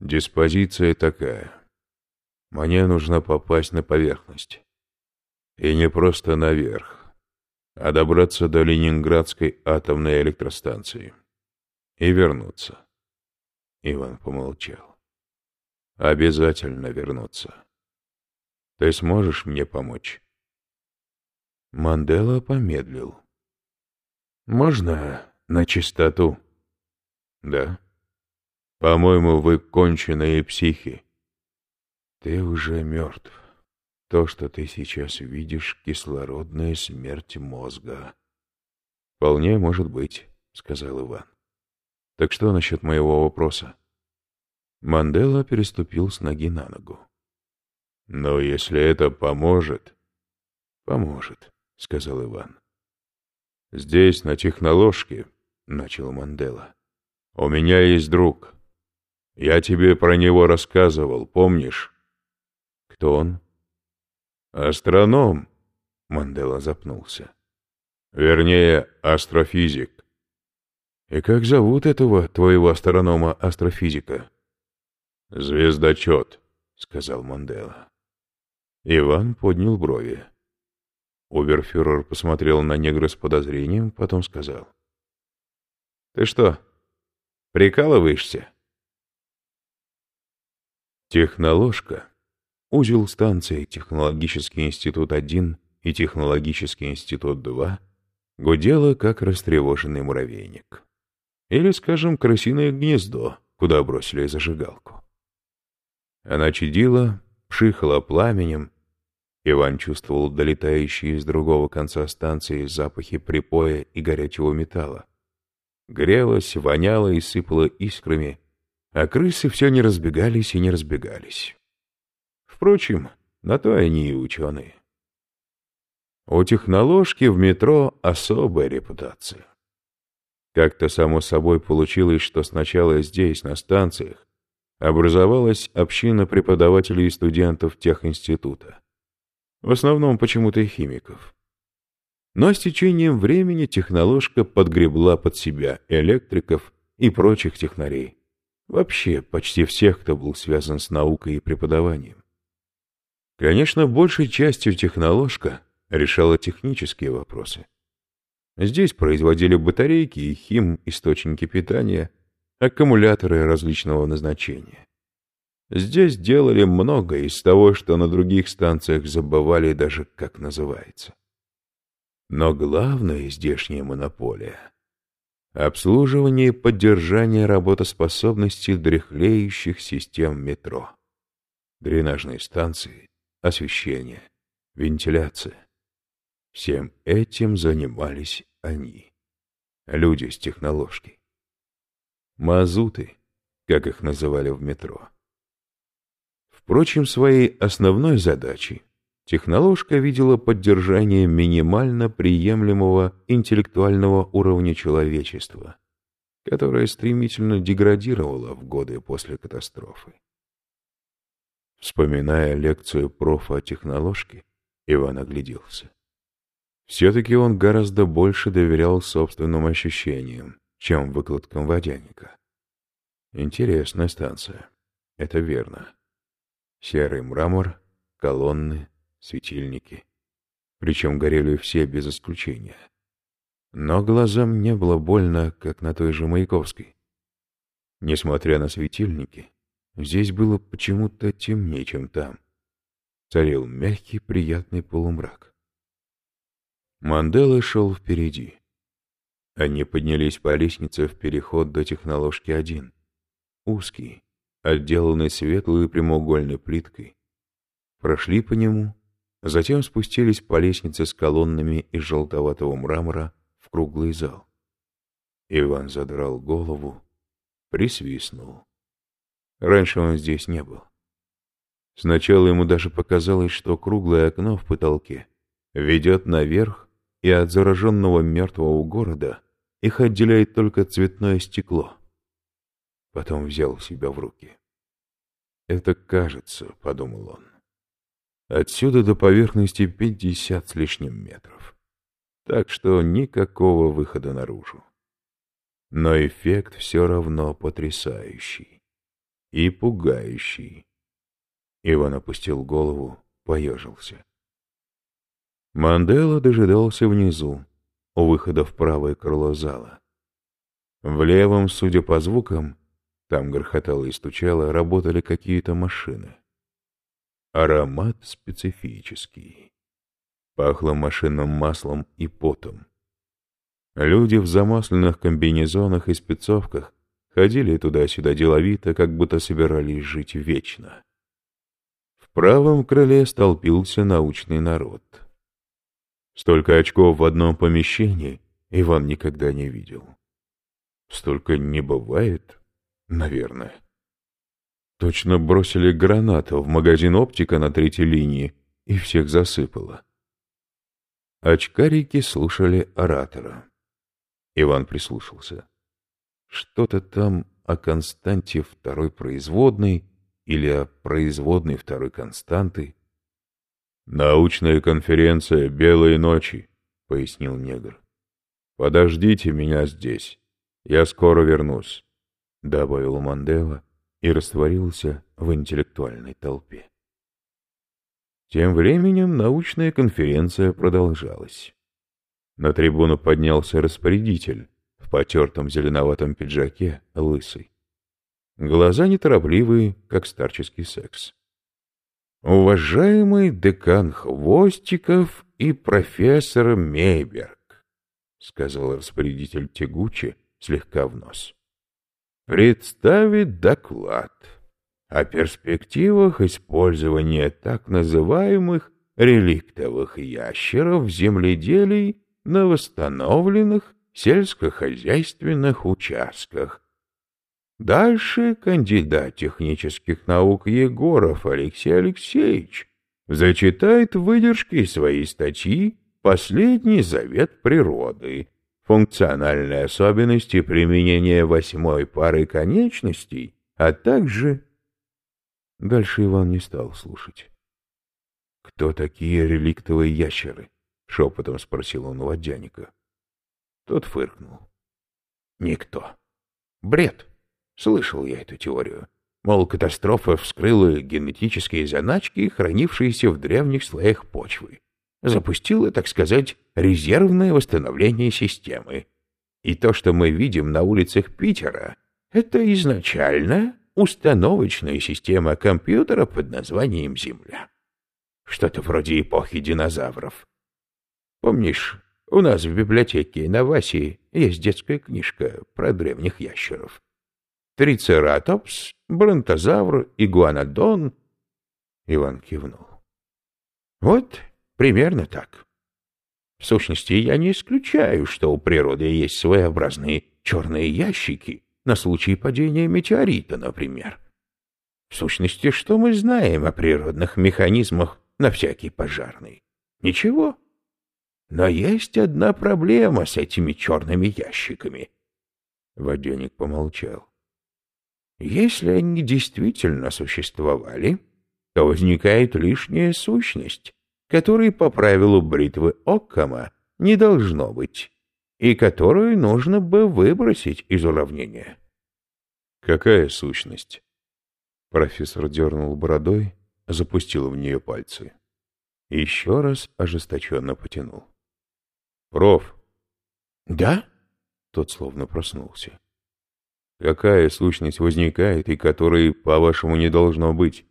Диспозиция такая. Мне нужно попасть на поверхность. И не просто наверх, а добраться до Ленинградской атомной электростанции. И вернуться. Иван помолчал. Обязательно вернуться. Ты сможешь мне помочь? Мандела помедлил. Можно на чистоту? Да. По-моему, вы конченые психи. Ты уже мертв. То, что ты сейчас видишь, кислородная смерть мозга. Вполне может быть, сказал Иван. Так что насчет моего вопроса? Мандела переступил с ноги на ногу. Но если это поможет... Поможет, сказал Иван. Здесь, на техноложке, начал Мандела. У меня есть друг. Я тебе про него рассказывал, помнишь? Кто он? Астроном. Мандела запнулся. Вернее, астрофизик. И как зовут этого твоего астронома-астрофизика? Звездочет, сказал Мандела. Иван поднял брови. Оберфюрер посмотрел на негра с подозрением, потом сказал. «Ты что, прикалываешься?» Техноложка. Узел станции Технологический институт-1 и Технологический институт-2 гудела, как растревоженный муравейник. Или, скажем, крысиное гнездо, куда бросили зажигалку. Она чадила, пшихала пламенем. Иван чувствовал долетающие из другого конца станции запахи припоя и горячего металла. Грелась, воняла и сыпала искрами, а крысы все не разбегались и не разбегались. Впрочем, на то они и ученые. У техноложки в метро особая репутация. Как-то само собой получилось, что сначала здесь, на станциях, образовалась община преподавателей и студентов техинститута. В основном почему-то и химиков. Но с течением времени техноложка подгребла под себя электриков и прочих технарей. Вообще, почти всех, кто был связан с наукой и преподаванием. Конечно, большей частью техноложка решала технические вопросы. Здесь производили батарейки и хим, источники питания – аккумуляторы различного назначения. Здесь делали многое из того, что на других станциях забывали даже как называется. Но главная здешняя монополия — обслуживание и поддержание работоспособности дряхлеющих систем метро. Дренажные станции, освещение, вентиляция. Всем этим занимались они, люди с техноложки мазуты, как их называли в метро. Впрочем, своей основной задачей техноложка видела поддержание минимально приемлемого интеллектуального уровня человечества, которое стремительно деградировало в годы после катастрофы. Вспоминая лекцию профа о техноложке, Иван огляделся. Все-таки он гораздо больше доверял собственным ощущениям, чем выкладкам водяника. Интересная станция. Это верно. Серый мрамор, колонны, светильники. Причем горели все без исключения. Но глазам не было больно, как на той же Маяковской. Несмотря на светильники, здесь было почему-то темнее, чем там. Царил мягкий, приятный полумрак. Мандела шел впереди. Они поднялись по лестнице в переход до техноложки один. Узкий, отделанный светлой прямоугольной плиткой. Прошли по нему, затем спустились по лестнице с колоннами из желтоватого мрамора в круглый зал. Иван задрал голову, присвистнул. Раньше он здесь не был. Сначала ему даже показалось, что круглое окно в потолке ведет наверх, и от зараженного мертвого города их отделяет только цветное стекло. Потом взял себя в руки. «Это кажется», — подумал он. «Отсюда до поверхности пятьдесят с лишним метров. Так что никакого выхода наружу. Но эффект все равно потрясающий. и пугающий. Иван опустил голову, поежился. Мандела дожидался внизу, у выхода в правое крыло зала. В левом, судя по звукам, там грохотало и стучало, работали какие-то машины. Аромат специфический. Пахло машинным маслом и потом. Люди в замасленных комбинезонах и спецовках ходили туда-сюда деловито, как будто собирались жить вечно. В правом крыле столпился научный народ. Столько очков в одном помещении Иван никогда не видел. Столько не бывает, наверное. Точно бросили гранату в магазин оптика на третьей линии и всех засыпало. Очкарики слушали оратора. Иван прислушался. Что-то там о константе второй производной или о производной второй константы. «Научная конференция «Белые ночи», — пояснил негр. «Подождите меня здесь. Я скоро вернусь», — добавил Мандела и растворился в интеллектуальной толпе. Тем временем научная конференция продолжалась. На трибуну поднялся распорядитель в потертом зеленоватом пиджаке, лысый. Глаза неторопливые, как старческий секс. «Уважаемый декан Хвостиков и профессор Мейберг», — сказал распорядитель тягуче, слегка в нос, — «представить доклад о перспективах использования так называемых реликтовых ящеров в земледелии на восстановленных сельскохозяйственных участках. Дальше кандидат технических наук Егоров Алексей Алексеевич зачитает выдержки своей статьи «Последний завет природы. Функциональные особенности применения восьмой пары конечностей, а также...» Дальше Иван не стал слушать. «Кто такие реликтовые ящеры?» — шепотом спросил он у водяника. Тот фыркнул. «Никто. Бред. Слышал я эту теорию. Мол, катастрофа вскрыла генетические заначки, хранившиеся в древних слоях почвы. Запустила, так сказать, резервное восстановление системы. И то, что мы видим на улицах Питера, это изначально установочная система компьютера под названием Земля. Что-то вроде эпохи динозавров. Помнишь, у нас в библиотеке на Васе есть детская книжка про древних ящеров. Трицератопс, бронтозавр, игуанодон. Иван кивнул. Вот примерно так. В сущности, я не исключаю, что у природы есть своеобразные черные ящики на случай падения метеорита, например. В сущности, что мы знаем о природных механизмах на всякий пожарный? Ничего. Но есть одна проблема с этими черными ящиками. Водяник помолчал. Если они действительно существовали, то возникает лишняя сущность, которой по правилу бритвы Оккама не должно быть, и которую нужно бы выбросить из уравнения. «Какая сущность?» Профессор дернул бородой, запустил в нее пальцы. Еще раз ожесточенно потянул. «Проф!» «Да?» Тот словно проснулся. «Какая сущность возникает и которой, по-вашему, не должно быть?»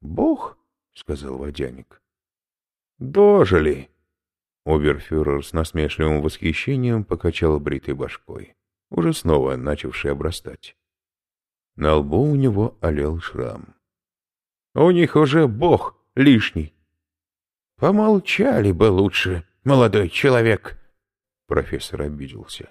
«Бог», — сказал водяник. «Дожили!» Оберфюрер с насмешливым восхищением покачал бритой башкой, уже снова начавший обрастать. На лбу у него олел шрам. «У них уже бог лишний!» «Помолчали бы лучше!» молодой человек. Профессор обиделся.